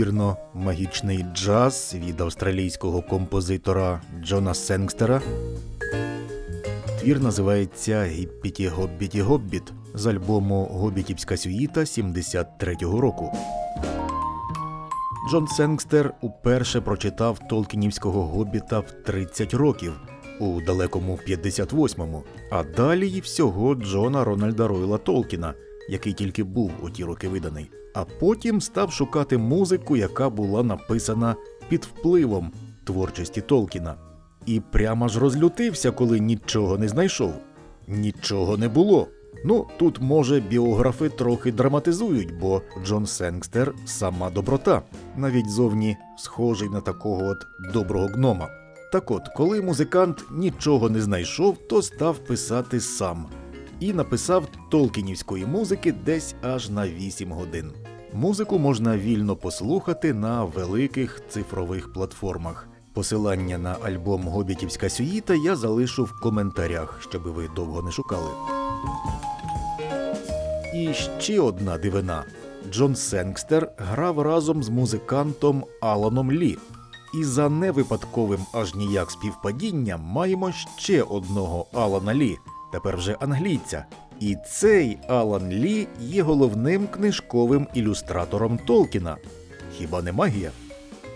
неймовірно магічний джаз від австралійського композитора Джона Сенгстера. Твір називається Гіппіті Гоббіті Гоббіт з альбому Гобітівська сюїта 73-го року. Джон Сенгстер уперше прочитав Толкінівського гобіта в 30 років у далекому 58-му, а далі всього Джона Рональда Ройла Толкіна, який тільки був у ті роки виданий. А потім став шукати музику, яка була написана під впливом творчості Толкіна. І прямо ж розлютився, коли нічого не знайшов. Нічого не було. Ну, тут, може, біографи трохи драматизують, бо Джон Сенгстер сама доброта, навіть зовні схожий на такого от доброго гнома. Так от, коли музикант нічого не знайшов, то став писати сам і написав толкінівської музики десь аж на 8 годин. Музику можна вільно послухати на великих цифрових платформах. Посилання на альбом Гобітівська сюїта я залишу в коментарях, щоб ви довго не шукали. І ще одна дивина: Джон Сенгстер грав разом з музикантом Аланом Лі. І за невипадковим аж ніяк співпадінням маємо ще одного Алана Лі, тепер вже англійця. І цей Алан Лі є головним книжковим ілюстратором Толкіна. Хіба не магія?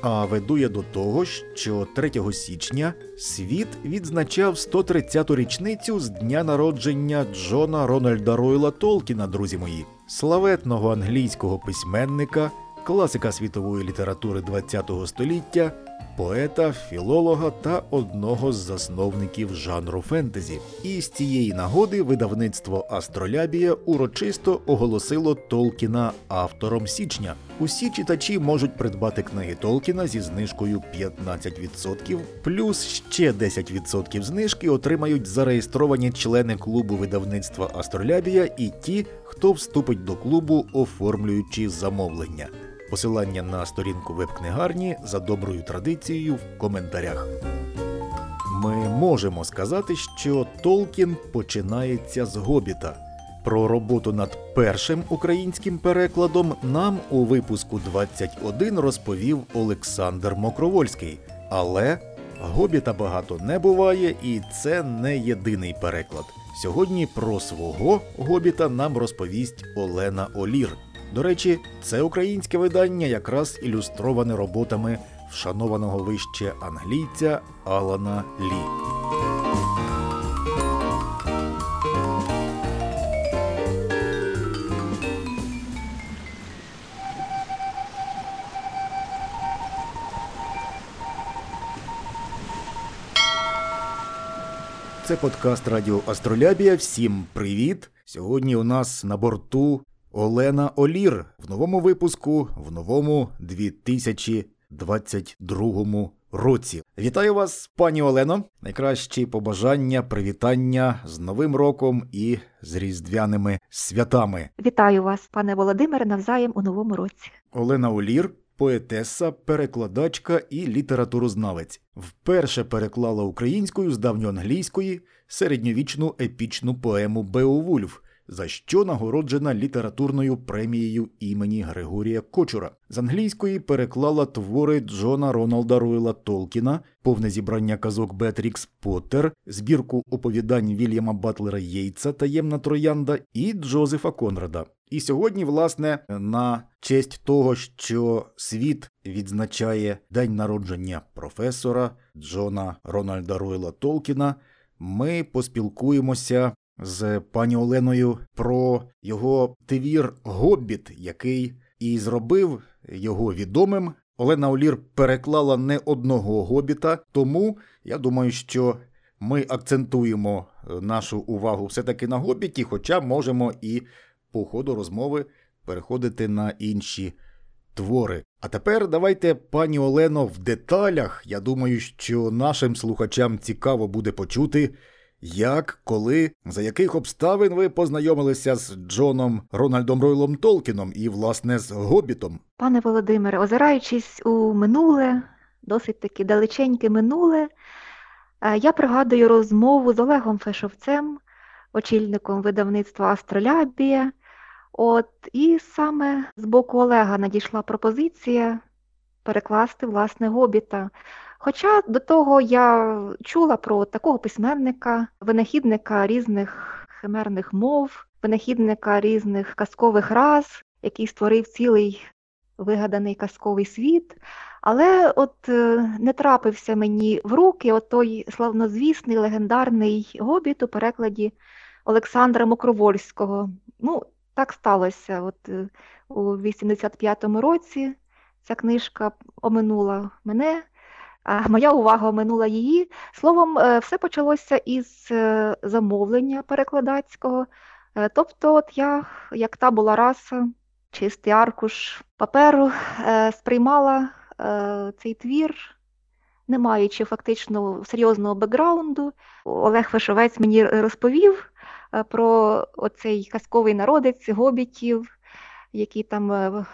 А веду я до того, що 3 січня світ відзначав 130-ту річницю з дня народження Джона Рональда Ройла Толкіна, друзі мої, славетного англійського письменника, класика світової літератури ХХ століття, поета, філолога та одного з засновників жанру фентезі. І з цієї нагоди видавництво Астролябія урочисто оголосило Толкіна автором січня. Усі читачі можуть придбати книги Толкіна зі знижкою 15%, плюс ще 10% знижки отримають зареєстровані члени клубу видавництва Астролябія і ті, хто вступить до клубу, оформлюючи замовлення. Посилання на сторінку веб-книгарні за доброю традицією в коментарях. Ми можемо сказати, що Толкін починається з Гобіта. Про роботу над першим українським перекладом нам у випуску 21 розповів Олександр Мокровольський. Але Гобіта багато не буває, і це не єдиний переклад. Сьогодні про свого Гобіта нам розповість Олена Олір. До речі, це українське видання якраз ілюстроване роботами вшанованого вище англійця Алана Лі. Це подкаст Радіо Астролябія. Всім привіт! Сьогодні у нас на борту Олена Олір в новому випуску в новому 2022 році. Вітаю вас, пані Олено. Найкращі побажання, привітання з Новим роком і з різдвяними святами. Вітаю вас, пане Володимире, навзаєм у новому році. Олена Олір. Поетеса, перекладачка і літературознавець вперше переклала українською з давньоанглійської середньовічну епічну поему Беовульф за що нагороджена літературною премією імені Григорія Кочура. З англійської переклала твори Джона Роналда Ройла Толкіна, повне зібрання казок Бетрікс Поттер, збірку оповідань Вільяма Батлера Єйца Таємна Троянда і Джозефа Конрада. І сьогодні, власне, на честь того, що світ відзначає день народження професора Джона Рональда Ройла Толкіна, ми поспілкуємося з пані Оленою про його твір Гоббіт, який і зробив його відомим. Олена Олір переклала не одного гобіта, тому я думаю, що ми акцентуємо нашу увагу все-таки на гобіті, хоча можемо і по ходу розмови переходити на інші твори. А тепер давайте, пані Олено, в деталях. Я думаю, що нашим слухачам цікаво буде почути. Як, коли, за яких обставин ви познайомилися з Джоном Рональдом Ройлом Толкіном і, власне, з Гобітом? Пане Володимире, озираючись у минуле, досить таки далеченьке минуле, е, я пригадую розмову з Олегом Фешовцем, очільником видавництва Астролябія. От, І саме з боку Олега надійшла пропозиція перекласти власне гобіта. Хоча до того я чула про такого письменника, винахідника різних химерних мов, винахідника різних казкових раз, який створив цілий вигаданий казковий світ. Але от е, не трапився мені в руки от той славнозвісний легендарний гобіт у перекладі Олександра Мокровольського. Ну, так сталося. От е, У 85-му році ця книжка оминула мене, моя увага оминула її. Словом, е, все почалося із замовлення перекладацького. Тобто, от я, як та була раса, чистий аркуш паперу, сприймала Е, цей твір, не маючи фактично серйозного бекграунду. Олег Вишовець мені розповів е, про оцей казковий народець гобітів, які там е,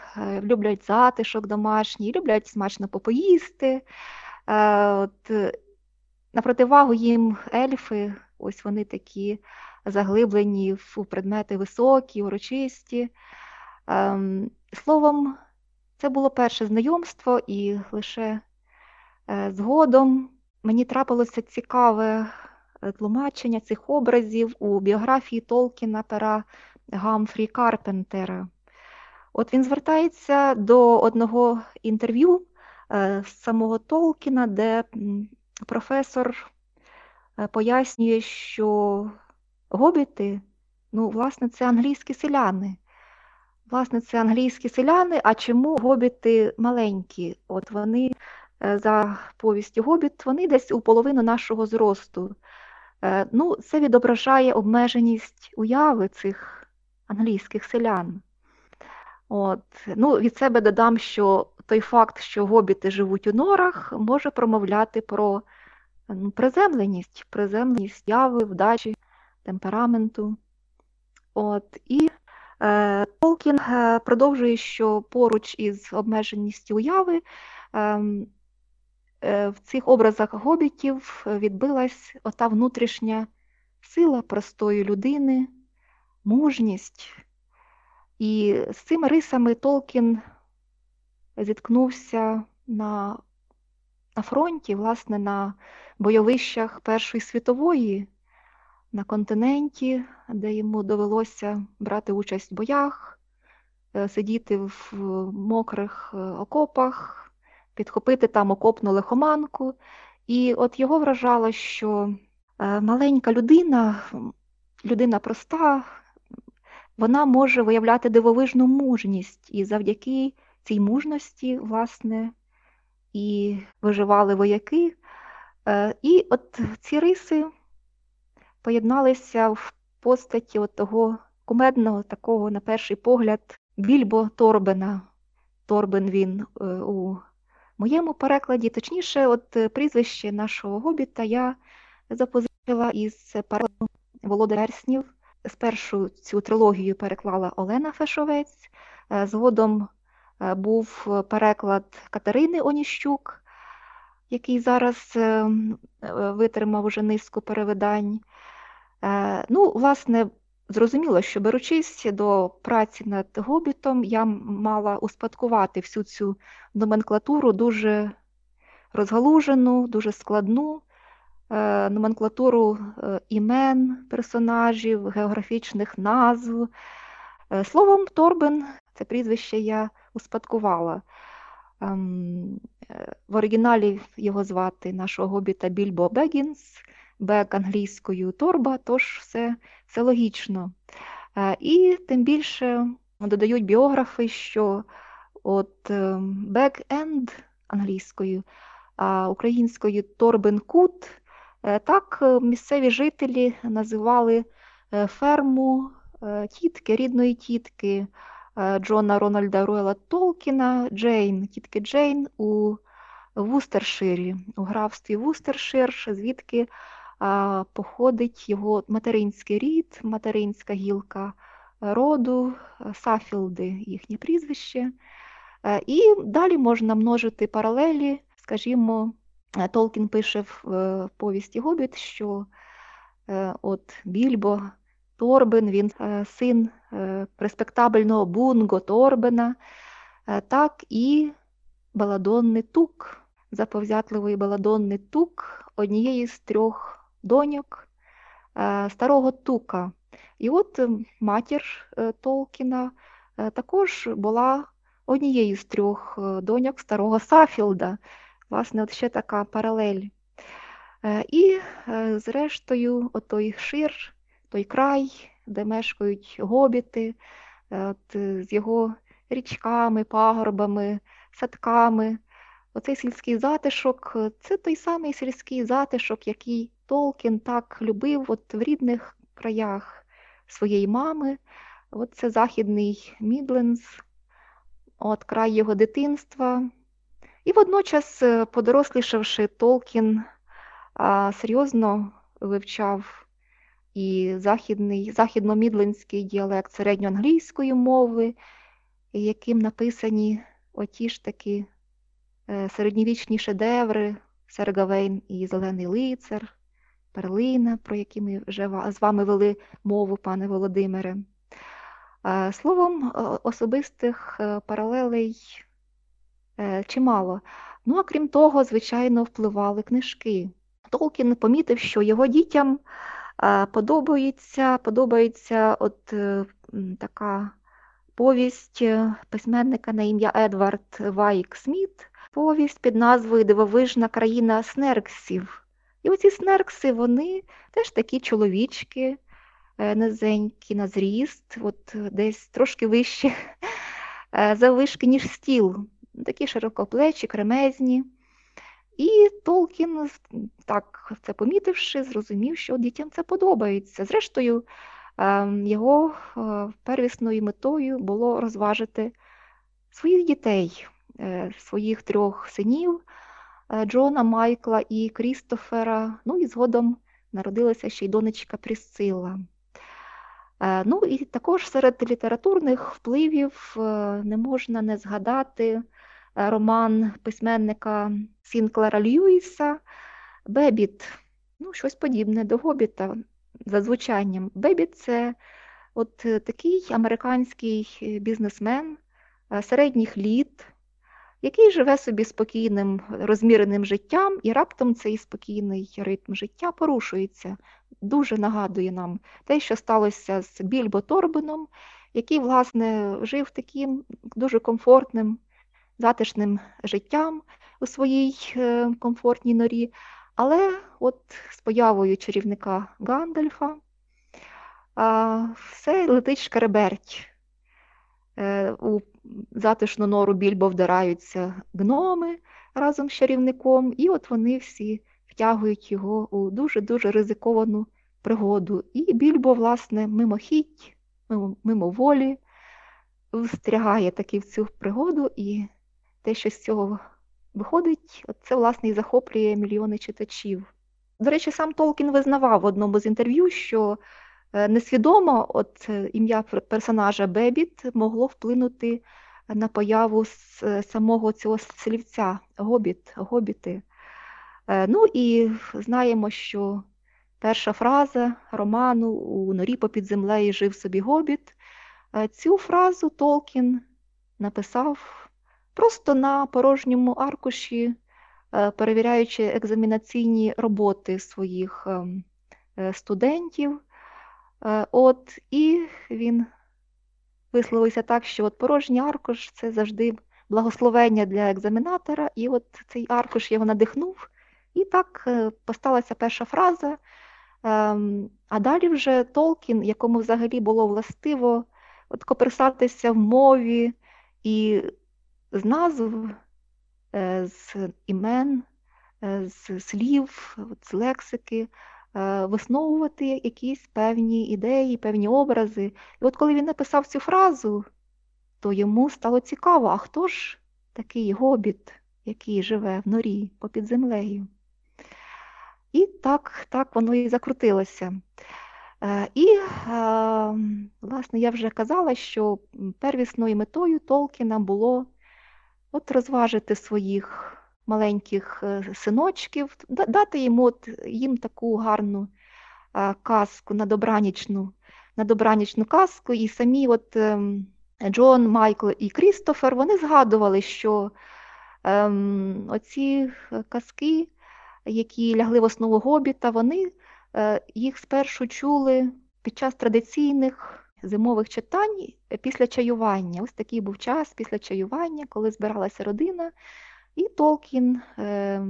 люблять затишок домашній, люблять смачно попоїсти. От, На противагу їм ельфи, ось вони такі заглиблені в предмети високі, урочисті. Ем, словом, це було перше знайомство, і лише е, згодом мені трапилося цікаве е, тлумачення цих образів у біографії Толкіна пера Гамфрі Карпентера. От він звертається до одного інтерв'ю е, самого Толкіна, де професор пояснює, що гобіти, ну, власне, це англійські селяни. Власне, це англійські селяни. А чому гобіти маленькі? От вони е, за повістю гобіт, вони десь у половину нашого зросту. Е, ну, Це відображає обмеженість уяви цих англійських селян. От. Ну, Від себе додам, що той факт, що гобіти живуть у норах, може промовляти про ну, приземленість, приземленість яви, вдачі, темпераменту. От. І Е, Толкін е, продовжує, що поруч із обмеженістю уяви ем, е, в цих образах гобітів відбилась ота внутрішня сила простої людини, мужність. І з цими рисами Толкін зіткнувся на на фронті, власне, на бойовищах Першої світової на континенті, де йому довелося брати участь в боях, е, сидіти в мокрих е, окопах, підхопити там окопну лихоманку. І от його вражало, що е, маленька людина, людина проста, вона може виявляти дивовижну мужність, і завдяки цій мужності, власне, і виживали вояки. І от ці риси поєдналися в постаті от того кумедного, такого, на перший погляд, більбо Торбена. Торбен він е, у моєму перекладі, точніше, от е, прізвище нашого гобіта я запозичила із перекладу Володар Верснів. Спершу цю трилогію переклала Олена Фешовець, е, згодом був переклад Катерини Оніщук, який зараз витримав уже низку перевидань. Е, ну, власне, зрозуміло, що беручись до праці над гобітом, я мала успадкувати всю цю номенклатуру дуже розгалужену, дуже складну. Е, номенклатуру е, імен персонажів, географічних назв. Словом, Торбен, це прізвище я успадкувала. Ем, в оригіналі його звати нашого гобіта Більбо Бегінс бек англійською торба, тож все, все логічно. Е, і тим більше додають біографи, що от бек-енд англійською, а українською торбен-кут, е, так е, місцеві жителі називали ферму тітки, рідної тітки Джона Рональда Ройла Толкіна, Джейн, тітки Джейн у Вустерширі, у графстві Вустершир, звідки походить його материнський рід, материнська гілка роду, Сафілди їхнє прізвище. Е, і далі можна множити паралелі. Скажімо, е, Толкін пише в е, повісті Гобіт, що от Більбо Торбен, він син респектабельного Бунго Торбена, так і Баладонний тук, заповзятливий баладонний тук однієї з трьох доньок е, старого тука. І от е, матір е, Толкіна також була однією з трьох доньок старого Сафілда. Власне, от ще така паралель. І, зрештою, отой шир, той край, де мешкають гобіти, от, з його річками, пагорбами, садками. Оцей сільський затишок це той самий сільський затишок, який Толкін так любив от в рідних краях своєї мами. От Це Західний Мідленс, от край його дитинства. І водночас, е, подорослішавши, Толкін серйозно вивчав і західний, західно-мідлинський діалект середньоанглійської мови, яким написані оті ж таки е, середньовічні шедеври, Сергавейн і Зелений лицар, Перлина, про які ми вже з вами вели мову, пане Володимире. Е, словом, особистих е, паралелей чимало. Ну, а крім того, звичайно, впливали книжки. Толкін помітив, що його дітям подобається подобається от така повість е, письменника на ім'я Едвард Вайк Сміт, повість під назвою Дивовижна країна снерксів. І оці снеркси, вони теж такі чоловічки, е, низенькі на зріст, от десь трошки вище е, заввишки, ніж стіл, такі широкоплечі, кремезні. І Толкін, так це помітивши, зрозумів, що дітям це подобається. Зрештою, Ем, його е, первісною метою було розважити своїх дітей, е, своїх трьох синів е, Джона, Майкла і Крістофера. Ну і згодом народилася ще й донечка Прісцила. Ну і також серед літературних впливів не можна не згадати роман письменника Сінклера Льюіса Бебіт, ну, щось подібне до Гобіта за звучанням. Бебі це от е, такий американський е, бізнесмен е, середніх літ, який живе собі спокійним, розміреним життям, і раптом цей спокійний ритм життя порушується. Дуже нагадує нам те, що сталося з Більбо Торбином, який, власне, жив таким дуже комфортним, затишним життям у своїй комфортній норі. Але от з появою чарівника Гандальфа все летить шкереберть. Е, у затишну нору більбо вдираються гноми разом з чарівником, і от вони всі втягують його у дуже-дуже ризиковану пригоду. І більбо, власне, мимохідь, мимоволі встрягає таки в цю пригоду, і те, що з цього Виходить, це, власне, і захоплює мільйони читачів. До речі, сам Толкін визнавав в одному з інтерв'ю, що е, несвідомо от е, ім'я персонажа Бебіт могло вплинути на появу е, самого цього слівця Гобіт, Гобіти. Ну і знаємо, що перша фраза роману у норі попід землею жив собі Гобіт. Цю фразу Толкін написав просто на порожньому аркуші, е, перевіряючи екзамінаційні роботи своїх ем, е, студентів. Е, от, І він висловився так, що от порожній аркуш це завжди благословення для екзаменатора, і от цей аркуш його надихнув. І так посталася перша фраза. А далі вже Толкін, якому взагалі було властиво от коперсатися в мові і з назв, е, з імен, е, з слів, з лексики, е, висновувати якісь певні ідеї, певні образи. І от коли він написав цю фразу, то йому стало цікаво, а хто ж такий гобіт, який живе в норі попід землею? І так, так воно і закрутилося. І, власне, я вже казала, що первісною метою Толкіна було от розважити своїх маленьких е, синочків, дати їм от, їм таку гарну казку на добранічну, на добранічну казку, і самі от ем, Джон, Майкл і Крістофер вони згадували, що ем, оці казки, які лягли в основу гобіта, вони е, їх спершу чули під час традиційних зимових читань після чаювання. Ось такий був час після чаювання, коли збиралася родина, і Толкін е,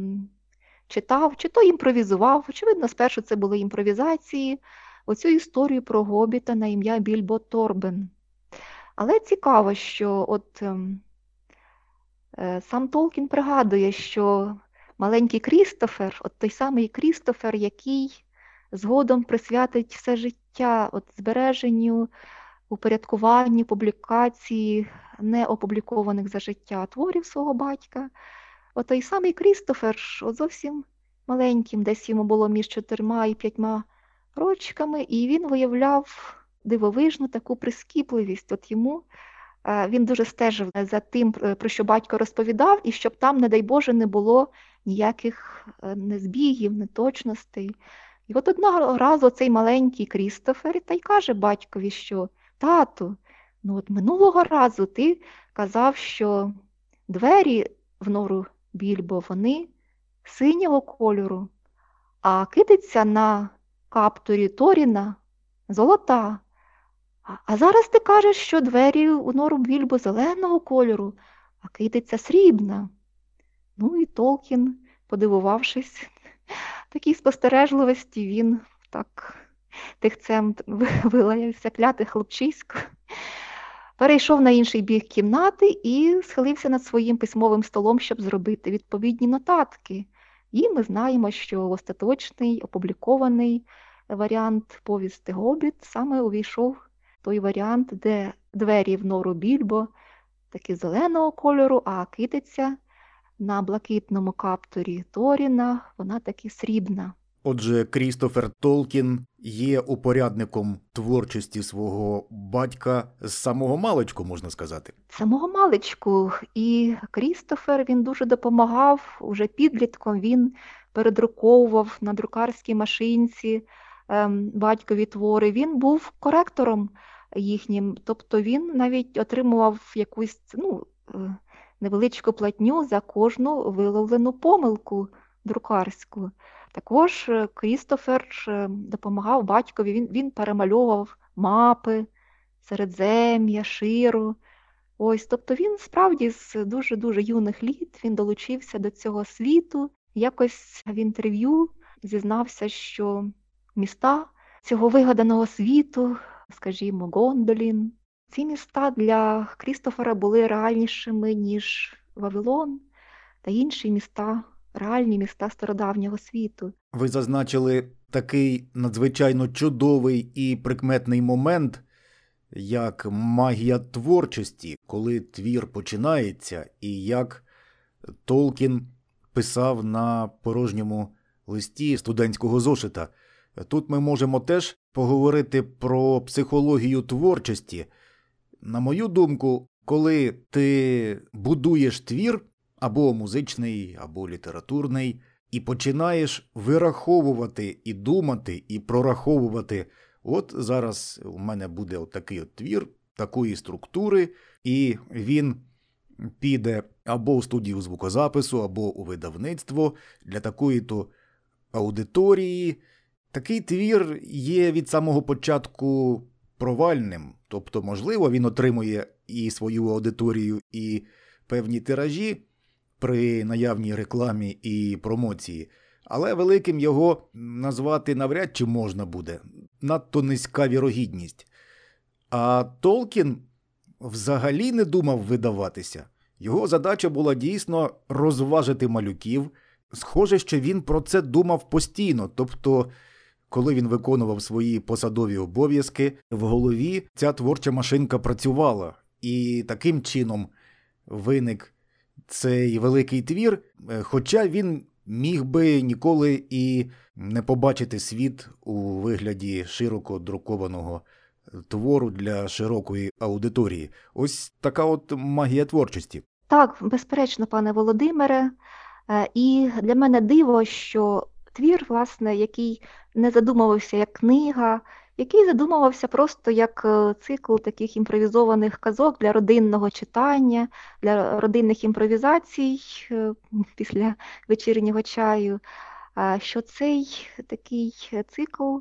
читав, чи то імпровізував. Очевидно, спершу це були імпровізації, оцю історію про гобіта на ім'я Більбо Торбен. Але цікаво, що от ем, е, сам Толкін пригадує, що маленький Крістофер, от той самий Крістофер, який згодом присвятить все життя от збереженню, упорядкуванню, публікації неопублікованих за життя творів свого батька. От той самий Крістофер, от зовсім маленьким, десь йому було між чотирма і п'ятьма рочками, і він виявляв дивовижну таку прискіпливість. От йому е, він дуже стежив за тим, е, про що батько розповідав, і щоб там, не дай Боже, не було ніяких е, незбігів, неточностей. І от одного разу цей маленький Крістофер та й каже батькові, що тату, ну от минулого разу ти казав, що двері в нору більбо, вони синього кольору, а кидиться на каптурі Торіна золота. А зараз ти кажеш, що двері у нору більбо зеленого кольору, а китиця срібна. Ну і Толкін, подивувавшись, такій спостережливості, він так тихцем вилаявся кляти хлопчисько, перейшов на інший бік кімнати і схилився над своїм письмовим столом, щоб зробити відповідні нотатки. І ми знаємо, що остаточний опублікований варіант повісти Гобіт саме увійшов той варіант, де двері в нору більбо такі зеленого кольору, а китиця на блакитному каптурі Торіна, вона таки срібна. Отже, Крістофер Толкін є упорядником творчості свого батька з самого маличку, можна сказати. З самого маличку. І Крістофер він дуже допомагав уже підлітком. Він передруковував на друкарській машинці ем, батькові твори. Він був коректором їхнім, тобто він навіть отримував якусь ну, е, невеличку платню за кожну виловлену помилку друкарську. Також е, Крістофер е, допомагав батькові, він він перемальовував мапи, середзем'я, ширу. Ось, Тобто він справді з дуже-дуже юних літ він долучився до цього світу. Якось в інтерв'ю зізнався, що міста цього вигаданого світу, скажімо, Гондолін, ці міста для Крістофера були реальнішими, ніж Вавилон та інші міста, реальні міста стародавнього світу. Ви зазначили такий надзвичайно чудовий і прикметний момент, як магія творчості, коли твір починається, і як Толкін писав на порожньому листі студентського зошита. Тут ми можемо теж поговорити про психологію творчості. На мою думку, коли ти будуєш твір або музичний, або літературний, і починаєш вираховувати і думати, і прораховувати, от зараз у мене буде отакий от твір, такої структури, і він піде або у студію звукозапису, або у видавництво для такої то аудиторії. Такий твір є від самого початку провальним, тобто, можливо, він отримує і свою аудиторію, і певні тиражі при наявній рекламі і промоції, але великим його назвати навряд чи можна буде, надто низька вірогідність. А Толкін взагалі не думав видаватися. Його задача була дійсно розважити малюків. Схоже, що він про це думав постійно, тобто коли він виконував свої посадові обов'язки, в голові ця творча машинка працювала, і таким чином виник цей великий твір, е, хоча він міг би ніколи і не побачити світ у вигляді широко друкованого твору для широкої аудиторії. Ось така от магія творчості. Так, безперечно, пане Володимире. Е, і для мене диво, що твір, власне, який не задумувався як книга, який задумувався просто як е, цикл таких імпровізованих казок для родинного читання, для родинних імпровізацій е, після вечірнього чаю. Що цей такий цикл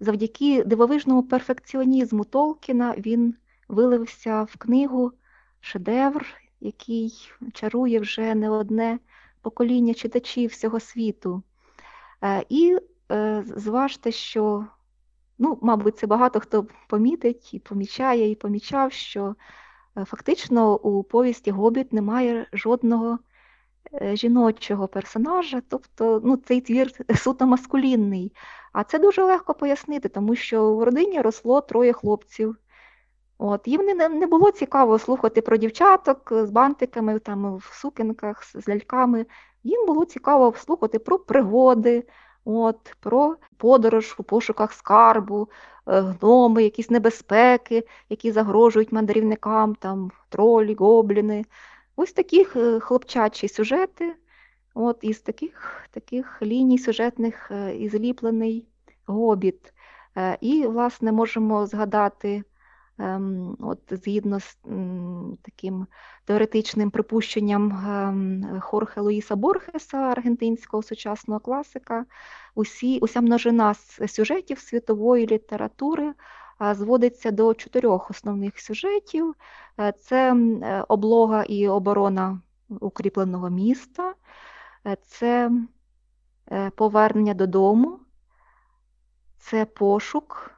завдяки дивовижному перфекціонізму Толкіна він вилився в книгу шедевр, який чарує вже не одне покоління читачів всього світу. Е, і зважте, що Ну, мабуть, це багато хто помітить і помічає, і помічав, що е, фактично у повісті Гобіт немає жодного е, жіночого персонажа, тобто ну, цей твір суто маскулінний. А це дуже легко пояснити, тому що в родині росло троє хлопців. От, Їм не не було цікаво слухати про дівчаток з бантиками, там, в сукенках, з ляльками. Їм було цікаво слухати про пригоди, От, Про подорож у пошуках скарбу, е, гноми, якісь небезпеки, які загрожують мандрівникам, там, тролі, гобліни. Ось такі е, хлопчачі сюжети. От Із таких таких ліній сюжетних е, і зліплений гобіт. І, власне, можемо згадати от Згідно з таким теоретичним припущенням ем, Хорхе Луїса Борхеса, аргентинського сучасного класика, усі, уся множина сюжетів світової літератури зводиться до чотирьох основних сюжетів: е, це е, облога і оборона укріпленого міста, е, це повернення додому, це пошук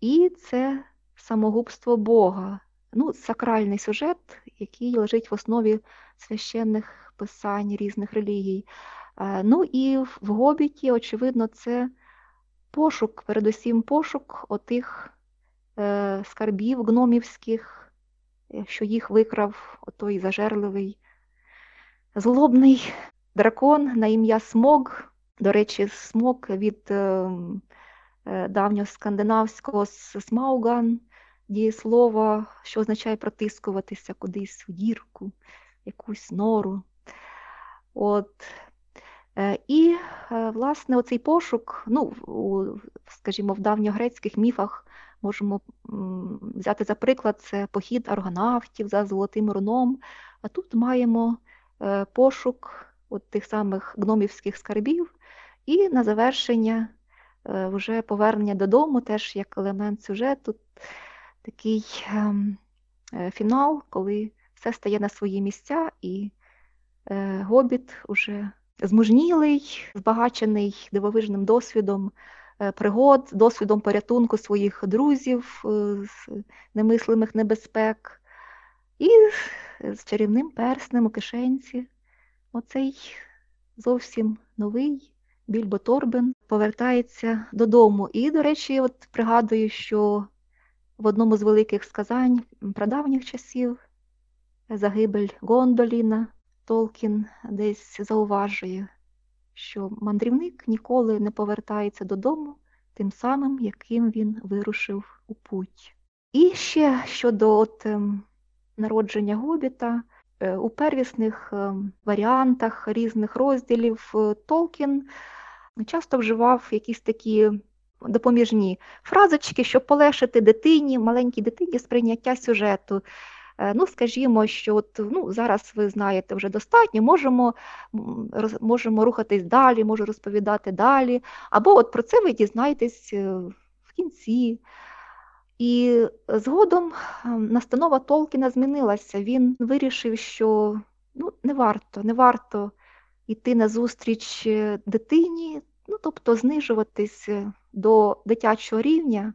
і це самогубство Бога. Ну, Сакральний сюжет, який лежить в основі священних писань різних релігій. Е, ну і в Гобіті, очевидно, це пошук, передусім пошук отих е, скарбів гномівських, що їх викрав отой зажерливий злобний дракон на ім'я Смог. До речі, смог від ем, е, давньоскандинавського смауган дієслова, що означає протискуватися кудись у дірку, якусь нору. От. Е, і, е, власне, оцей пошук, ну, у, скажімо, в давньогрецьких міфах можемо взяти за приклад це похід аргонавтів за Золотим руном. А тут маємо е, пошук от тих самих гномівських скарбів, і на завершення вже повернення додому, теж як елемент сюжету такий ем, е, фінал, коли все стає на свої місця, і е, гобіт уже змужнілий, збагачений дивовижним досвідом е, пригод, досвідом порятунку своїх друзів з немислимих небезпек, і з чарівним перснем у кишенці. Оцей зовсім новий Більбо Торбен повертається додому. І, до речі, от пригадую, що в одному з великих сказань прадавніх часів загибель Гондоліна Толкін десь зауважує, що мандрівник ніколи не повертається додому тим самим, яким він вирушив у путь. І ще щодо от, ем, народження гобіта, е, у первісних ем, варіантах різних розділів е, Толкін часто вживав якісь такі допоміжні фразочки, щоб полегшити дитині, маленькій дитині сприйняття сюжету. Е, ну, Скажімо, що от, ну, зараз ви знаєте вже достатньо, можемо роз, можемо рухатись далі, можу розповідати далі. Або от про це ви дізнаєтесь е, в кінці. І згодом настанова Толкіна змінилася. Він вирішив, що ну, не варто, не варто йти на зустріч е, дитині, ну, тобто знижуватись до дитячого рівня,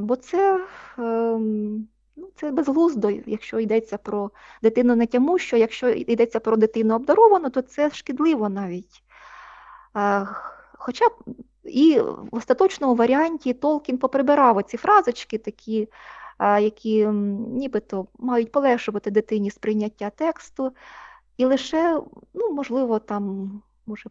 бо це ем, ну, це безглуздо, якщо йдеться про дитину не тяму, що якщо йдеться про дитину обдаровану, то це шкідливо навіть. Хоча і в остаточному варіанті Толкін поприбирав оці фразочки, такі, які нібито мають полегшувати дитині сприйняття тексту, і лише, ну, можливо, там, може,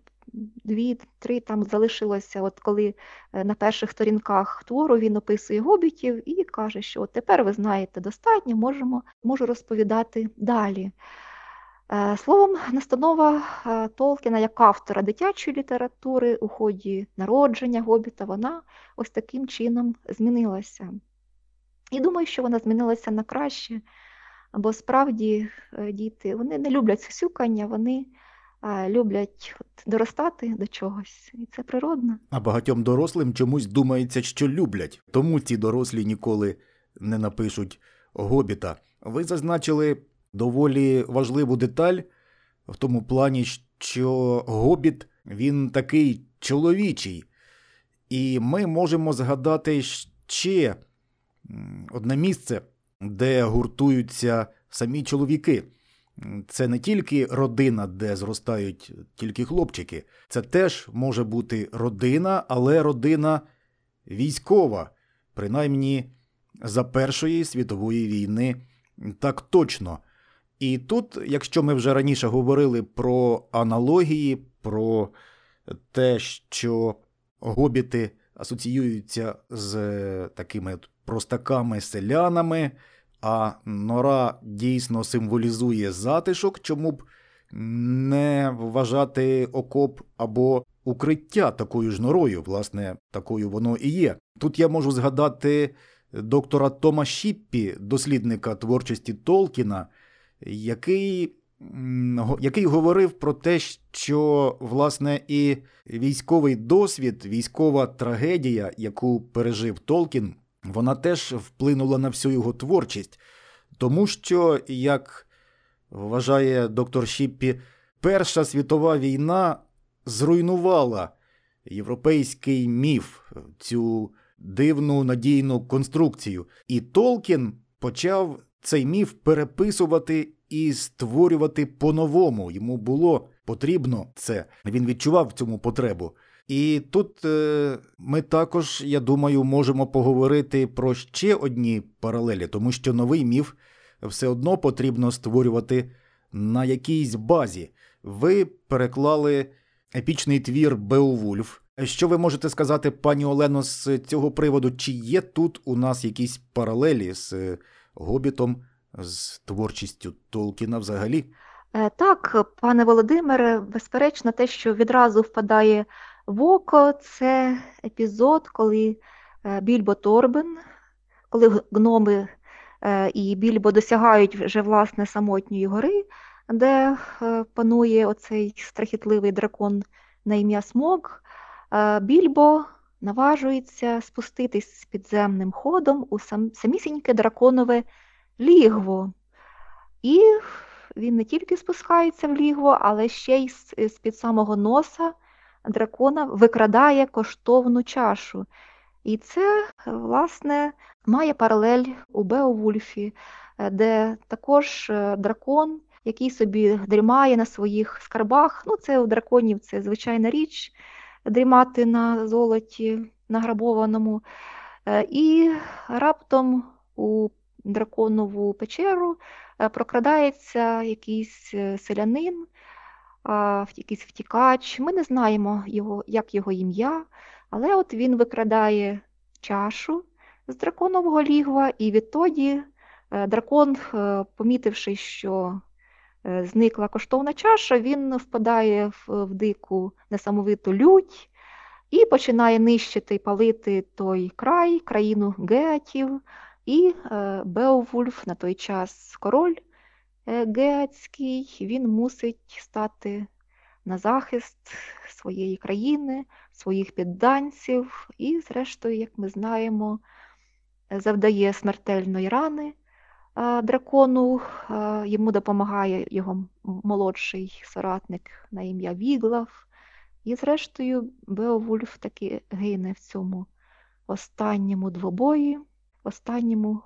дві-три там залишилося, от коли е, на перших сторінках твору він описує гобітів і каже, що от тепер ви знаєте достатньо, можемо, можу розповідати далі. Е, словом, настанова е, Толкіна як автора дитячої літератури у ході народження Гобіта, вона ось таким чином змінилася. І думаю, що вона змінилася на краще, бо справді діти вони не люблять сюсюкання, вони люблять доростати до чогось, і це природно. А багатьом дорослим чомусь думається, що люблять, тому ці дорослі ніколи не напишуть гобіта. Ви зазначили доволі важливу деталь в тому плані, що гобіт він такий чоловічий, і ми можемо згадати ще одне місце, де гуртуються самі чоловіки. Це не тільки родина, де зростають тільки хлопчики, це теж може бути родина, але родина військова, принаймні за Першої світової війни так точно. І тут, якщо ми вже раніше говорили про аналогії, про те, що гобіти асоціюються з такими простаками-селянами, а нора дійсно символізує затишок, чому б не вважати окоп або укриття такою ж норою, власне, такою воно і є. Тут я можу згадати доктора Тома Шіппі, дослідника творчості Толкіна, який який говорив про те, що власне і військовий досвід, військова трагедія, яку пережив Толкін, вона теж вплинула на всю його творчість, тому що, як вважає доктор Шіппі, Перша світова війна зруйнувала європейський міф, цю дивну надійну конструкцію. І Толкін почав цей міф переписувати і створювати по-новому. Йому було потрібно це. Він відчував цьому потребу. І тут е, ми також, я думаю, можемо поговорити про ще одні паралелі, тому що новий міф все одно потрібно створювати на якійсь базі. Ви переклали епічний твір Беовульф. Що ви можете сказати, пані Олено, з цього приводу? Чи є тут у нас якісь паралелі з е, Гобітом, з творчістю Толкіна взагалі? Е, так, пане Володимире, безперечно, те, що відразу впадає в око, це епізод, коли е, Більбо Торбен, коли гноми і Більбо досягають вже власне самотньої гори, де панує оцей страхітливий дракон на ім'я Смог. Більбо наважується спуститись з підземним ходом у самісіньке драконове лігво. І він не тільки спускається в лігво, але ще й з-під самого носа дракона викрадає коштовну чашу. І це, власне, має паралель у Беовульфі, де також е, дракон, який собі дрімає на своїх скарбах. Ну, це у драконів це звичайна річ дрімати на золоті награбованому. Е, і раптом у драконову печеру е, прокрадається якийсь е, селянин, якийсь втікач. Ми не знаємо, його, як його ім'я, але от він викрадає чашу з драконового лігва, і відтоді дракон, помітивши, що Е, зникла коштовна чаша, він впадає в, дику несамовиту лють і починає нищити і палити той край, країну геатів, і е, Беовульф на той час король е, геатський, він мусить стати на захист своєї країни, своїх підданців, і, зрештою, як ми знаємо, завдає смертельної рани дракону. Йому допомагає його молодший соратник на ім'я Віглав. І, зрештою, Беовульф таки гине в цьому останньому двобої, останньому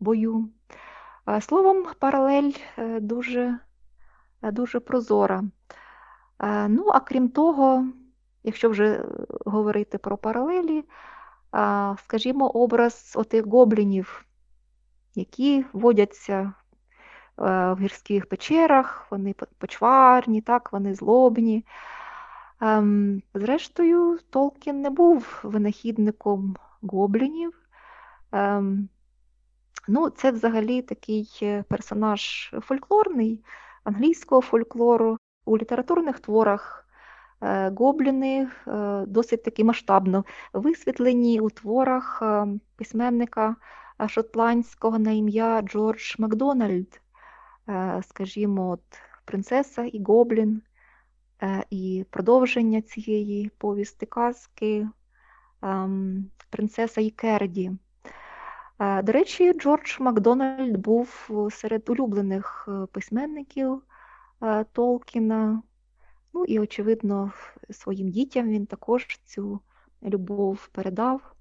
бою. Словом, паралель е, дуже дуже прозора. Ну, а крім того, якщо вже говорити про паралелі, скажімо, образ отих гоблінів, які водяться е, в гірських печерах, вони почварні, так, вони злобні. Ем, зрештою, Толкін не був винахідником гоблінів. Ну, Це взагалі такий персонаж фольклорний, англійського фольклору. У літературних творах е, гобліни е, досить таки масштабно висвітлені у творах е, письменника шотландського на ім'я Джордж Макдональд, скажімо, от принцеса і Гоблін, і продовження цієї повісти казки ем, Принцеса і Керді. До речі, Джордж Макдональд був серед улюблених письменників Толкіна. Ну і, очевидно, своїм дітям він також цю любов передав.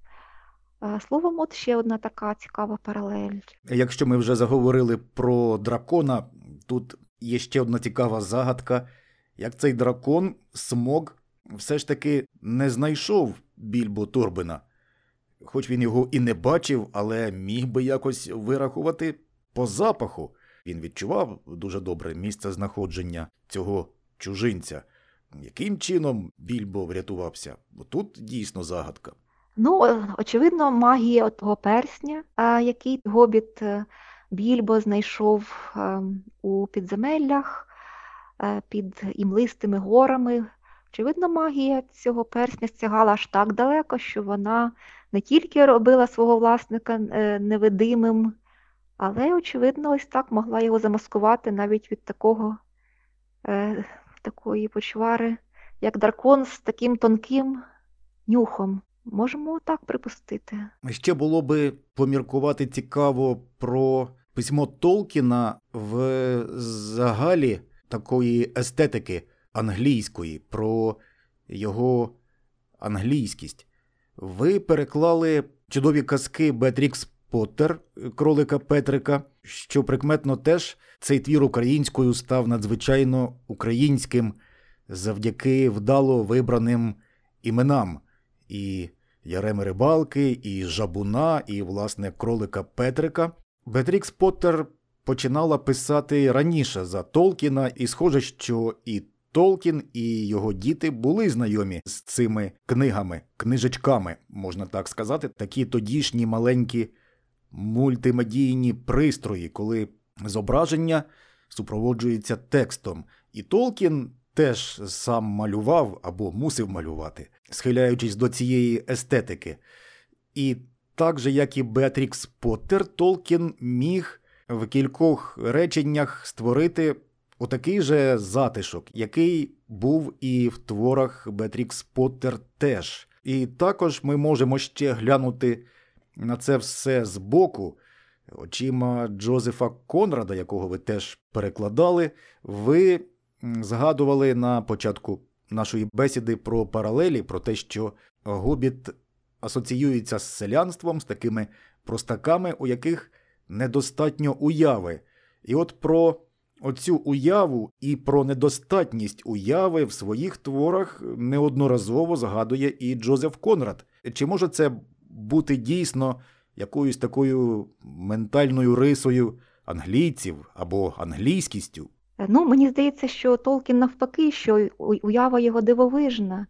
Словом, от ще одна така цікава паралель. Якщо ми вже заговорили про дракона, тут є ще одна цікава загадка, як цей дракон смог все ж таки не знайшов більбо Торбина. Хоч він його і не бачив, але міг би якось вирахувати по запаху. Він відчував дуже добре місце знаходження цього чужинця. Яким чином більбо врятувався? Тут дійсно загадка. Ну, е, очевидно, магія того персня, який гобіт е, більбо знайшов е, у підземеллях під імлистими горами. Очевидно, магія цього персня стягала аж так далеко, що вона не тільки робила свого власника невидимим, але, очевидно, ось так могла його замаскувати навіть від такого, е, такої почвари, як дракон з таким тонким нюхом. Можемо так припустити. Ще було би поміркувати цікаво про письмо Толкіна в загалі такої естетики англійської, про його англійськість. Ви переклали чудові казки Бетрікс Поттер кролика Петрика, що прикметно теж цей твір українською став надзвичайно українським завдяки вдало вибраним іменам і Яреми Рибалки, і Жабуна, і, власне, кролика Петрика. Бетрікс Поттер починала писати раніше за Толкіна, і схоже, що і Толкін і його діти були знайомі з цими книгами, книжечками, можна так сказати, такі тодішні маленькі мультимедійні пристрої, коли зображення супроводжується текстом. І Толкін теж сам малював або мусив малювати, схиляючись до цієї естетики. І так же, як і Беатрікс Поттер, Толкін міг в кількох реченнях створити отакий же затишок, який був і в творах Беатрікс Поттер теж. І також ми можемо ще глянути на це все збоку, очима Джозефа Конрада, якого ви теж перекладали, ви згадували на початку нашої бесіди про паралелі, про те, що Гобіт асоціюється з селянством, з такими простаками, у яких недостатньо уяви. І от про оцю уяву і про недостатність уяви в своїх творах неодноразово згадує і Джозеф Конрад. Чи може це бути дійсно якоюсь такою ментальною рисою англійців або англійськістю. Ну, мені здається, що Толкін навпаки, що уява його дивовижна.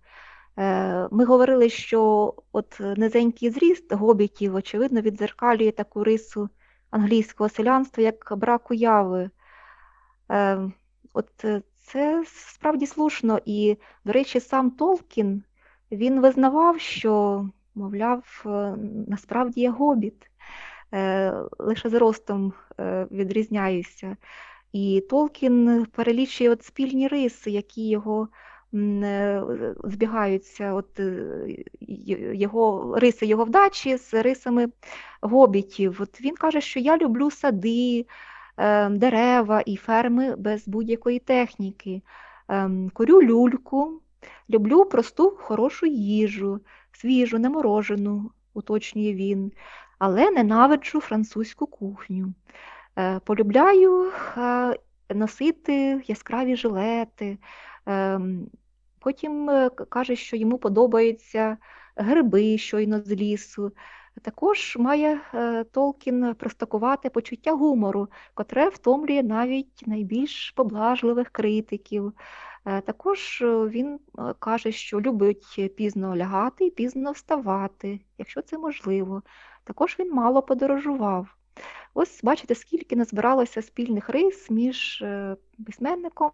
Е, ми говорили, що от низенький зріст гобітів, очевидно, відзеркалює таку рису англійського селянства, як брак уяви. Е, от Це справді слушно. І, до речі, сам Толкін він визнавав, що мовляв, е, насправді я гобіт, е, лише зростом е, відрізняюся. І Толкін перелічує от спільні риси, які його збігаються, от його риси його вдачі з рисами гобітів. От Він каже, що я люблю сади, дерева і ферми без будь-якої техніки. Ем, Корю люльку, люблю просту хорошу їжу свіжу, неморожену, уточнює він, але ненавиджу французьку кухню. Е, полюбляю е, носити яскраві жилети. Ем, потім е, каже, що йому подобаються гриби щойно з лісу. Також має Толкін простакувати почуття гумору, котре втомлює навіть найбільш поблажливих критиків. Е, також е, він е, каже, що любить пізно лягати і пізно вставати, якщо це можливо. Також він мало подорожував. Ось бачите, скільки назбиралося спільних рис між е, письменником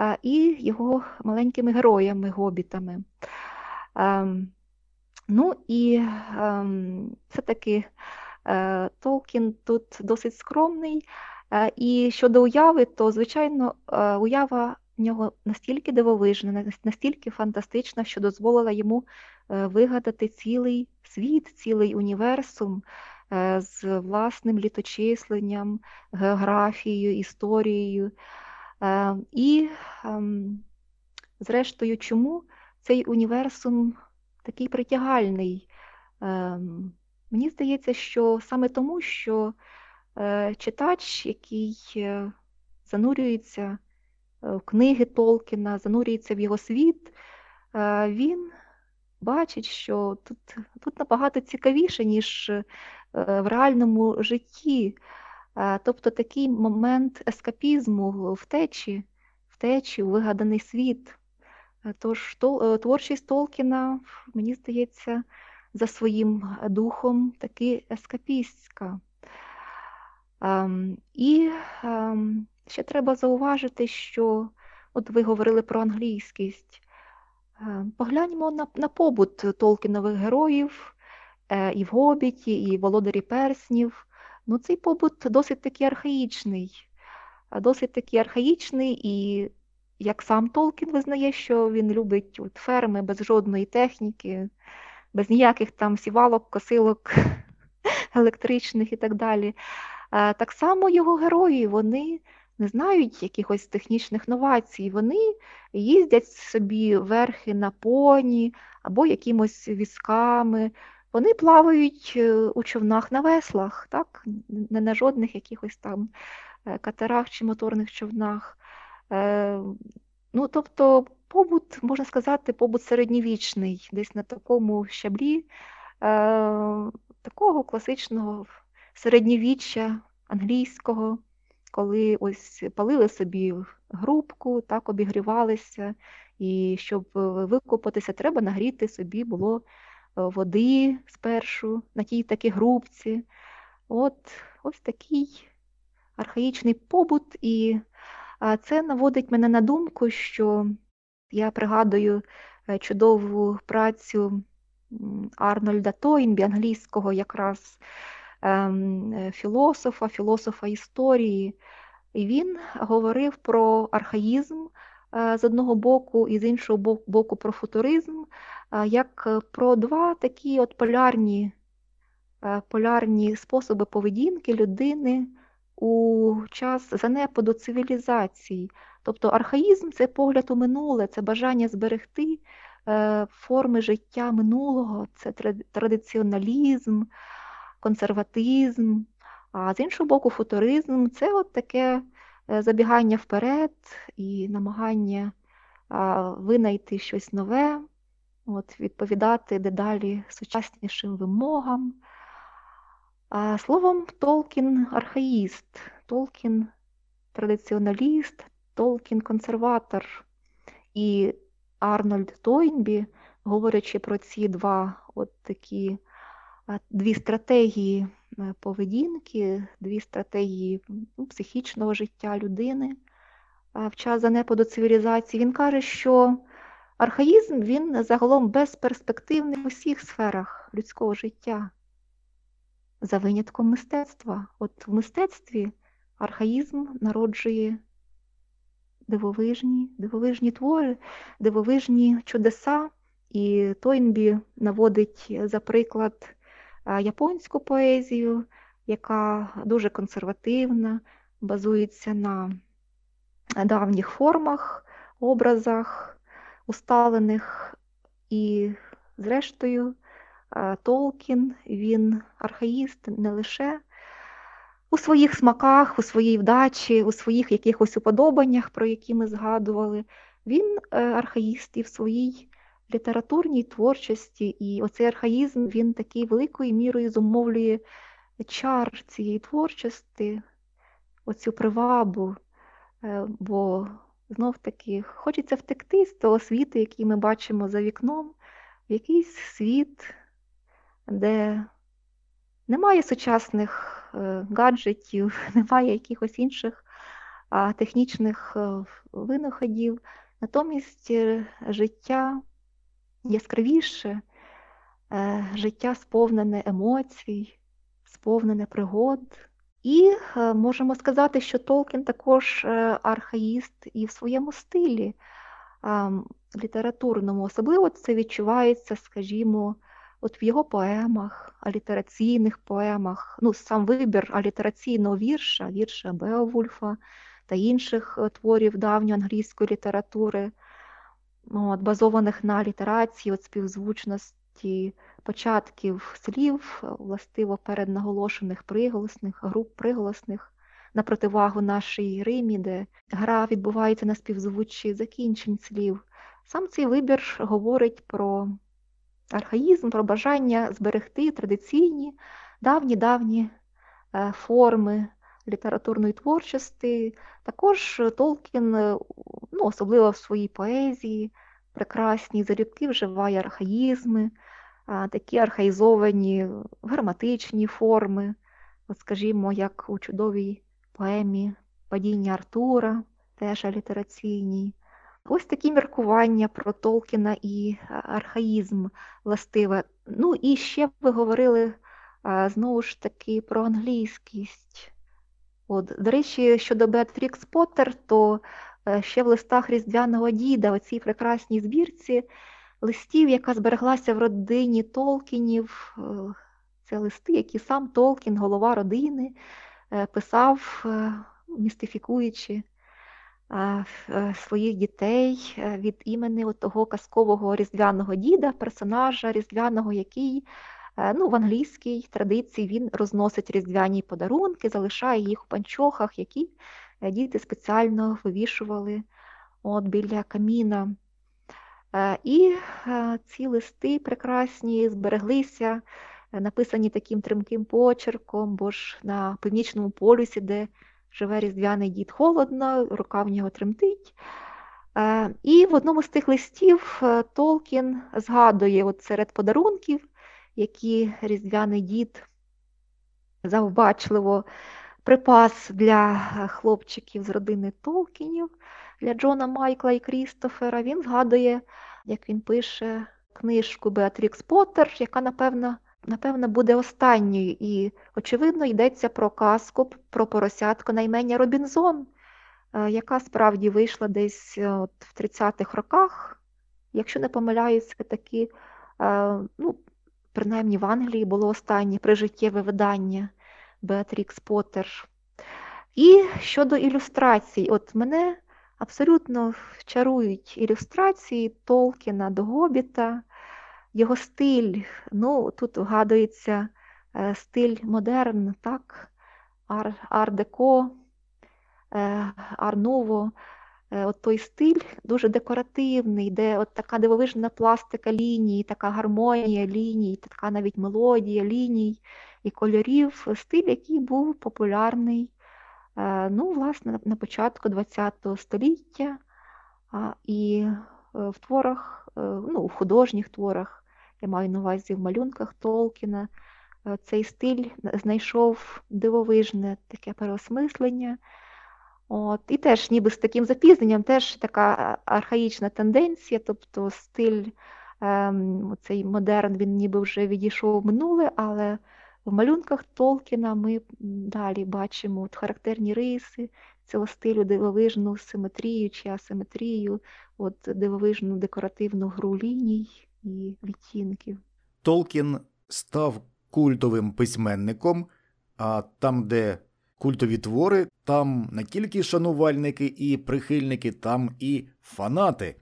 е, і його маленькими героями-гобітами. Ну і ем, все-таки е, Толкін тут досить скромний. І щодо уяви, то, звичайно, уява в нього настільки дивовижна, настільки фантастична, що дозволила йому вигадати цілий світ, цілий універсум, Е, з власним літочисленням, географією, історією. Е, і, ем, зрештою, чому цей універсум такий притягальний? Ем, мені здається, що саме тому, що е, читач, який занурюється в книги Толкіна, занурюється в його світ, він бачить, що тут тут набагато цікавіше, ніж Е, в реальному житті. Е, тобто такий момент ескапізму, втечі, втечі у вигаданий світ. Е, тож творчість Толкіна, мені здається, за своїм духом таки ескапістська. Ем, і ем, ще треба зауважити, що от ви говорили про англійськість. Погляньмо на на побут Толкінових героїв, Е, і в Гобіті, і в Володарі Перснів. Ну, Цей побут досить таки архаїчний, досить таки архаїчний, і як сам Толкін визнає, що він любить от ферми без жодної техніки, без ніяких там сівалок, косилок електричних і так далі. Так само його герої, вони не знають якихось технічних новацій, вони їздять собі верхи на поні або якимось візками. Вони плавають е, у човнах на веслах, так? не на жодних якихось там е, катерах чи моторних човнах. Е, ну, Тобто, побут, можна сказати, побут середньовічний, десь на такому щаблі такого класичного середньовіччя англійського, коли ось палили собі грубку, так обігрівалися, і щоб викупатися, треба нагріти собі було. Е, води спершу на тій такій грубці. От ось такий архаїчний побут, і це наводить мене на думку, що я пригадую е, чудову працю Арнольда Тойнбі, англійського якраз ем, філософа, філософа історії. І він говорив про архаїзм е, з одного боку, і з іншого боку про футуризм як е, про два такі от полярні, е, полярні способи поведінки людини у час занепаду цивілізації. Тобто архаїзм це погляд у минуле, це бажання зберегти е, форми життя минулого, це традиціоналізм, консерватизм. А з іншого боку, футуризм це от таке забігання вперед і намагання винайти щось нове, от, відповідати дедалі сучаснішим вимогам. А, Словом, Толкін архаїст, Толкін традиціоналіст, Толкін консерватор. І Арнольд Тойнбі, говорячи про ці два от такі дві стратегії е, поведінки, дві стратегії ну, психічного життя людини в час занепаду цивілізації, він каже, що Архаїзм він загалом безперспективний у всіх сферах людського життя, за винятком мистецтва. От в мистецтві архаїзм народжує дивовижні, дивовижні твори, дивовижні чудеса, і Тойнбі наводить за приклад японську поезію, яка дуже консервативна, базується на давніх формах, образах усталених. І, зрештою, е, Толкін, він архаїст не лише у своїх смаках, у своїй вдачі, у своїх якихось уподобаннях, про які ми згадували. Він е, архаїст і в своїй літературній творчості, і оцей архаїзм він такий великою мірою зумовлює чар цієї творчості, оцю привабу. Е, бо знов таки хочеться втекти з того світу, який ми бачимо за вікном, в якийсь світ, де немає сучасних е, гаджетів, немає якихось інших технічних е, винаходів. Натомість життя яскравіше, життя сповнене емоцій, сповнене пригод. І можемо сказати, що Толкін також архаїст і в своєму стилі літературному. Особливо це відчувається, скажімо, от в його поемах, алітераційних поемах, ну, сам вибір алітераційного вірша, вірша Беовульфа та інших е, творів давньої англійської літератури, ну, от, базованих на літерації, от співзвучності початків слів, властиво переднаголошених приголосних, груп приголосних, на противагу нашій Римі, де гра відбувається на співзвуччі закінчень слів. Сам цей вибір говорить про архаїзм, про бажання зберегти традиційні давні-давні е, форми літературної творчості. Також Толкін, е, ну, особливо в своїй поезії, прекрасній залюбки вживає архаїзми, такі архаїзовані граматичні форми, от, скажімо, як у чудовій поемі Падіння Артура, теж алітераційній. Ось такі міркування про Толкіна і архаїзм властиве. Ну і ще ви говорили знову ж таки про англійськість. От, До речі, щодо Беатрікс Поттер, то е, ще в листах Різдвяного Діда, у цій прекрасній збірці листів, яка збереглася в родині Толкінів, е, це листи, які сам Толкін, голова родини, е, писав, містифікуючи своїх дітей е, від імені того казкового різдвяного діда, персонажа різдвяного, який е, ну, в англійській традиції він розносить різдвяні подарунки, залишає їх у панчохах, які діти спеціально вивішували от біля каміна. І ці листи прекрасні збереглися, написані таким тримким почерком, бо ж на північному полюсі, де живе різдвяний дід холодно, рука в нього тремтить. Е, і в одному з тих листів е, Толкін згадує от серед подарунків, які різдвяний дід завбачливо припас для хлопчиків з родини Толкінів, для Джона Майкла і Крістофера. Він згадує, як він пише книжку Беатрікс Поттер, яка, напевно, напевно, буде останньою, і, очевидно, йдеться про казку про поросятку на імення Робінзон, е, яка справді вийшла десь е, от в 30-х роках. Якщо не помиляюся, такі, е, ну, принаймні в Англії було останнє прижиттєве видання Беатрікс Поттер. І щодо ілюстрацій, от мене абсолютно чарують ілюстрації Толкіна до Гобіта. Його стиль, ну, тут вгадується е, стиль модерн, так, ар-деко, е, ар-ново. Е, от той стиль дуже декоративний, де от така дивовижна пластика ліній, така гармонія ліній, така навіть мелодія ліній і кольорів, стиль, який був популярний ну, власне, на початку ХХ століття. І в творах, ну, в художніх творах я маю на увазі в малюнках Толкіна. Е, цей стиль знайшов дивовижне таке переосмислення. От, І теж ніби з таким запізненням теж така архаїчна тенденція, тобто стиль, ем, цей модерн, він ніби вже відійшов в минуле, але в малюнках Толкіна ми далі бачимо от характерні риси цього стилю, дивовижну симетрію чи асиметрію, от дивовижну декоративну гру ліній і відтінків. Толкін став культовим письменником, а там, де культові твори, там не тільки шанувальники і прихильники, там і фанати,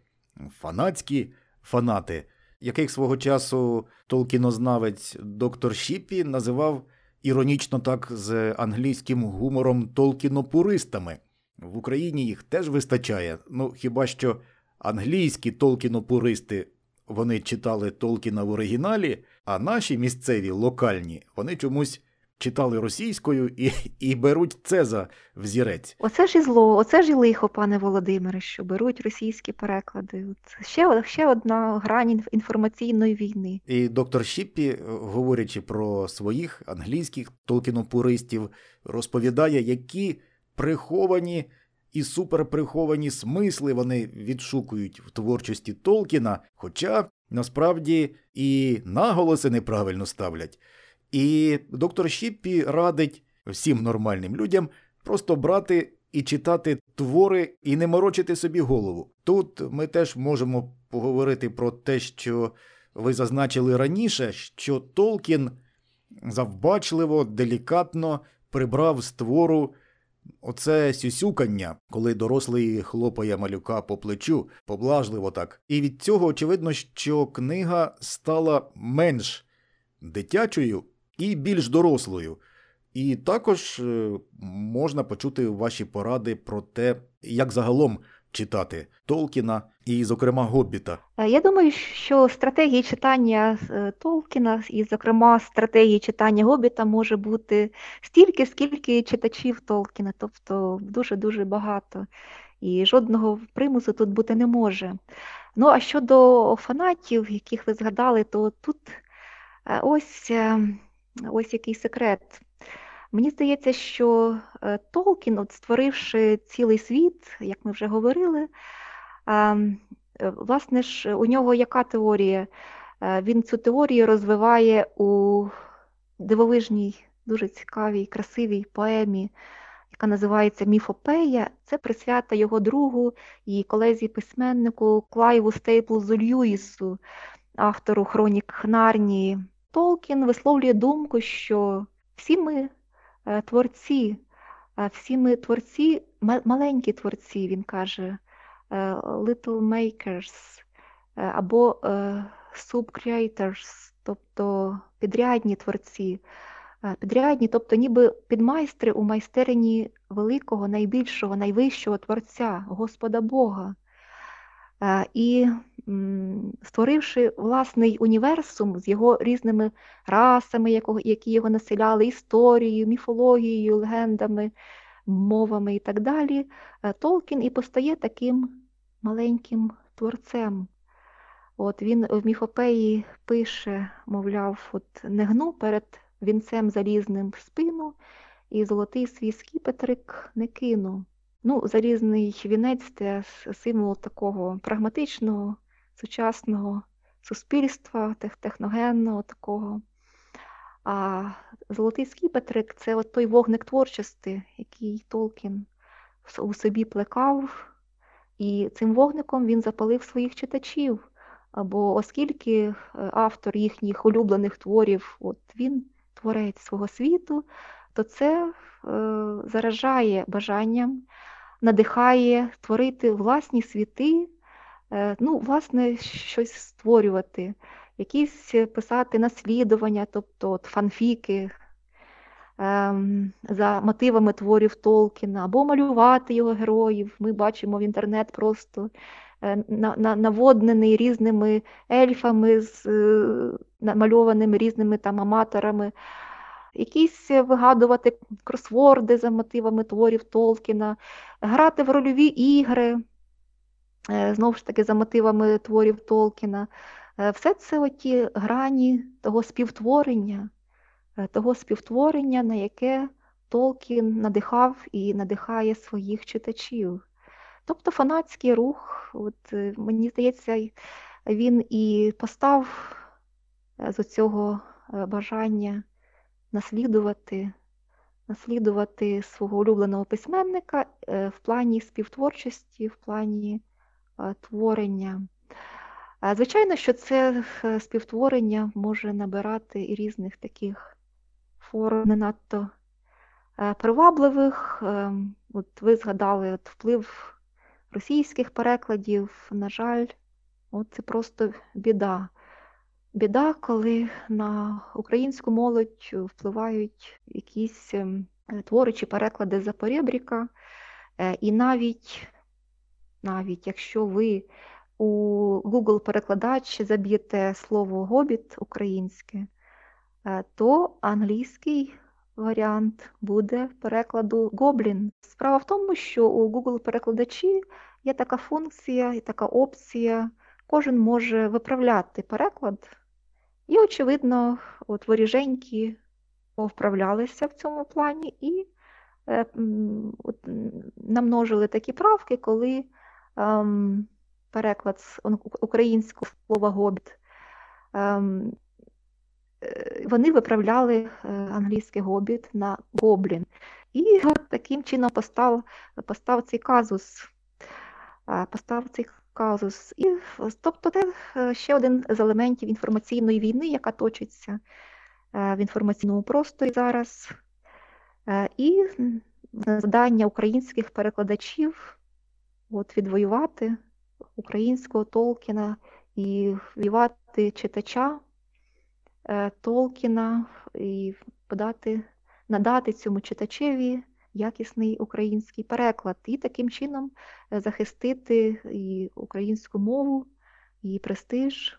фанатські фанати, яких свого часу толкінознавець доктор Шіпі називав іронічно так з англійським гумором толкінопуристами. В Україні їх теж вистачає, ну хіба що англійські толкінопуристи вони читали Толкіна в оригіналі, а наші місцеві локальні вони чомусь читали російською і, і беруть це за взірець. Оце ж і зло, оце ж і лихо, пане Володимире, що беруть російські переклади. От ще, ще одна грань інф- інформаційної війни. І доктор Шіппі, е, говорячи про своїх англійських толкінопуристів, розповідає, які приховані і суперприховані смисли вони відшукують в творчості Толкіна, хоча насправді і наголоси неправильно ставлять. І доктор Шіппі радить всім нормальним людям просто брати і читати твори і не морочити собі голову. Тут ми теж можемо поговорити про те, що ви зазначили раніше, що Толкін завбачливо, делікатно прибрав з твору оце сюсюкання, коли дорослий хлопає малюка по плечу, поблажливо так. І від цього очевидно, що книга стала менш дитячою і більш дорослою. І також е, можна почути ваші поради про те, як загалом читати Толкіна і, зокрема, Гоббіта. Е, Я думаю, що стратегії читання е, Толкіна, і, зокрема, стратегії читання Гобіта може бути стільки, скільки читачів Толкіна, тобто дуже-дуже багато. І жодного примусу тут бути не може. Ну, а щодо фанатів, яких ви згадали, то тут е, ось, ось який секрет. Мені здається, що Толкін, от створивши цілий світ, як ми вже говорили, Власне ж, у нього яка теорія? Е, Він цю теорію розвиває у дивовижній, дуже цікавій, красивій поемі, яка називається Міфопея. Це присвята його другу і колезі письменнику Клайву Стейплзу Льюісу, автору Хронік Нарнії. Толкін висловлює думку, що всі ми е, творці, е, всі ми творці, маленькі творці, він каже Little Makers е, або е, Subcreators, тобто підрядні творці. Е, Підрядні, тобто ніби підмайстри у майстерні великого, найбільшого, найвищого Творця, Господа Бога. Е, І створивши власний універсум з його різними расами, які його населяли, історією, міфологією, легендами, мовами і так далі, е, Толкін і постає таким маленьким творцем. От він в міфопеї пише, мовляв, от не гну перед вінцем залізним спину, і золотий свій скіпетрик не кину. Ну, залізний вінець це символ такого прагматичного, сучасного суспільства, техногенного такого. А золотий скіпетрик це от той вогник творчості, який Толкін у собі плекав, і цим вогником він запалив своїх читачів. Бо оскільки е, автор їхніх улюблених творів, от він творець свого світу, то це е, заражає бажанням, надихає творити власні світи, е, ну, власне, щось створювати, якісь е, писати наслідування, тобто от фанфіки ем, за мотивами творів Толкіна, або малювати його героїв. Ми бачимо в інтернет просто е, на- на- наводнений різними ельфами, з е, намальованими різними там аматорами. Якісь вигадувати кросворди за мотивами творів Толкіна, грати в рольові ігри, знову ж таки, за мотивами творів Толкіна. Е, Все це оті грані того співтворення, е, того співтворення, на яке Толкін надихав і надихає своїх читачів. Тобто фанатський рух, от, е, мені здається, він і постав з цього бажання наслідувати, наслідувати свого улюбленого письменника в плані співтворчості, в плані творення. Звичайно, що це е, співтворення може набирати і різних таких форм не надто е, привабливих. Е, От ви згадали от вплив російських перекладів, на жаль, от це просто біда. Біда, коли на українську молодь впливають якісь ем, твори чи переклади за поребріка. Е, І навіть, навіть якщо ви у Google перекладач заб'єте слово гобіт українське, е, то англійський варіант буде перекладу Гоблін. Справа в тому, що у Google перекладачі є така функція і така опція. Кожен може виправляти переклад. І, очевидно, от воріженькі вправлялися в цьому плані і е, от, намножили такі правки, коли ем, переклад з українського слова гобіт. Ем, е, вони виправляли е, англійський гобіт на гоблін. І таким чином постав, постав цей казус. е, Постав цей казус. І, тобто, це ще один з елементів інформаційної війни, яка точиться в інформаційному просторі зараз. І завдання українських перекладачів от, відвоювати українського Толкіна і ввівати читача е, Толкіна і подати, надати цьому читачеві якісний український переклад, і таким чином е, захистити і українську мову, її престиж.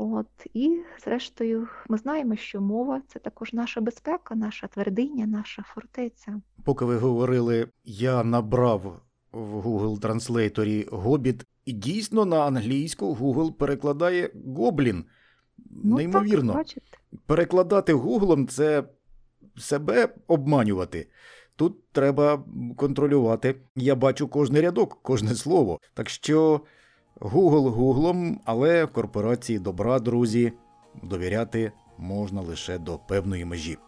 От, і, зрештою, ми знаємо, що мова це також наша безпека, наша твердиня, наша фортеця. Поки ви говорили, я набрав в Google Translator-і Гобіт, і дійсно на англійську Google перекладає Гоблін. Ну, неймовірно. Так. Перекладати Гуглом це себе обманювати. Тут треба контролювати. Я бачу кожний рядок, кожне слово. Так що Google Гуглом, але корпорації добра, друзі, довіряти можна лише до певної межі.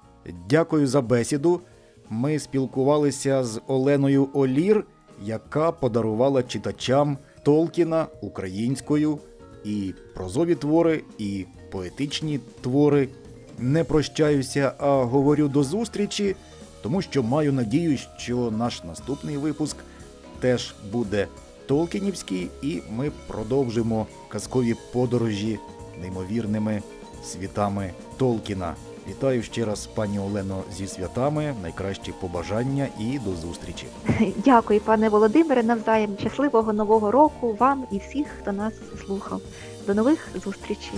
Дякую за бесіду. Ми спілкувалися з Оленою Олір, яка подарувала читачам Толкіна українською і прозові твори, і поетичні твори. Не прощаюся, а говорю до зустрічі, тому що маю надію, що наш наступний випуск теж буде Толкінівський, і ми продовжимо казкові подорожі неймовірними світами Толкіна. Вітаю ще раз, пані Олено, зі святами, найкращі побажання і до зустрічі. Дякую, пане Володимире, навзаєм. Щасливого нового року вам і всіх, хто нас слухав. До нових зустрічей.